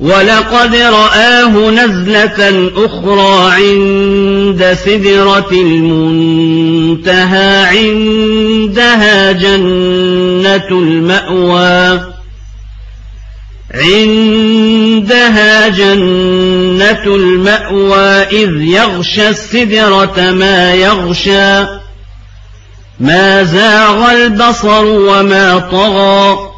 ولقد رآه نزلة أخرى عند سدرة المنتهى عندها جنة المأوى. عندها جنة المأوى إذ يغشى السدرة ما يغشى. ما زاغ البصر وما طغى.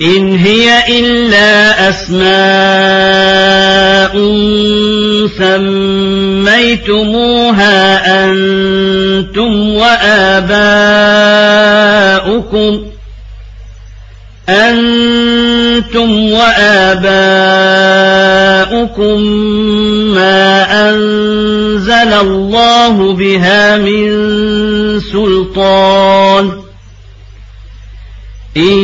إن هي إلا أسماء سميتموها أنتم وآباؤكم أنتم وآباؤكم ما أنزل الله بها من سلطان إن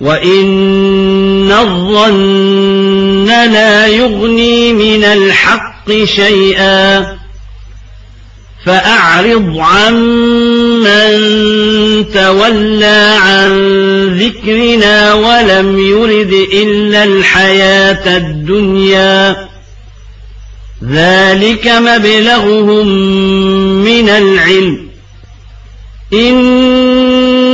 وإن الظن لا يغني من الحق شيئا فأعرض عن من تولى عن ذكرنا ولم يرد إلا الحياة الدنيا ذلك مبلغهم من العلم إن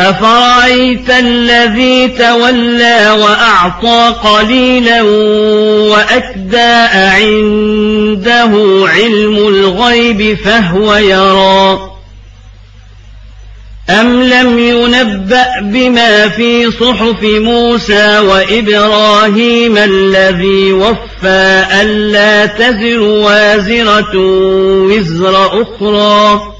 أفرأيت الذي تولى وأعطى قليلا وأكدى عنده علم الغيب فهو يرى أم لم ينبأ بما في صحف موسى وإبراهيم الذي وفى ألا تزر وازرة وزر أخرى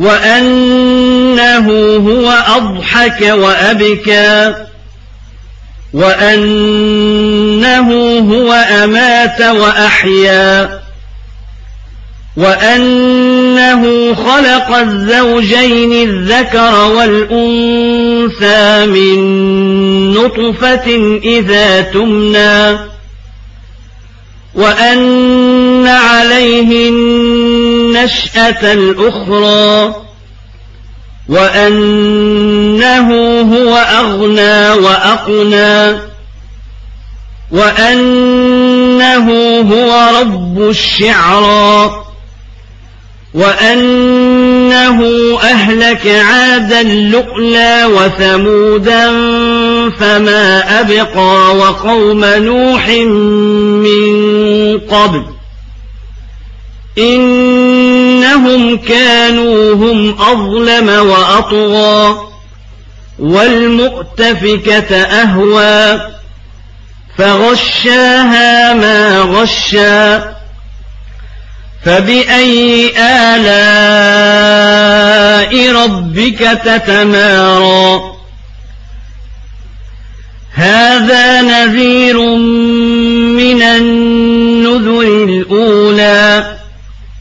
وأنه هو أضحك وأبكى وأنه هو أمات وأحيا وأنه خلق الزوجين الذكر والأنثى من نطفة إذا تمنى وأن عليه النشأة الأخرى وأنه هو أغنى وأقنى وأنه هو رب الشعرى وأنه أهلك عادا لؤلا وثمودا فما أبقى وقوم نوح من قبل إنهم كانوا هم أظلم وأطغى والمؤتفكة أهوى فغشاها ما غشى فبأي آلاء ربك تتمارى هذا نذير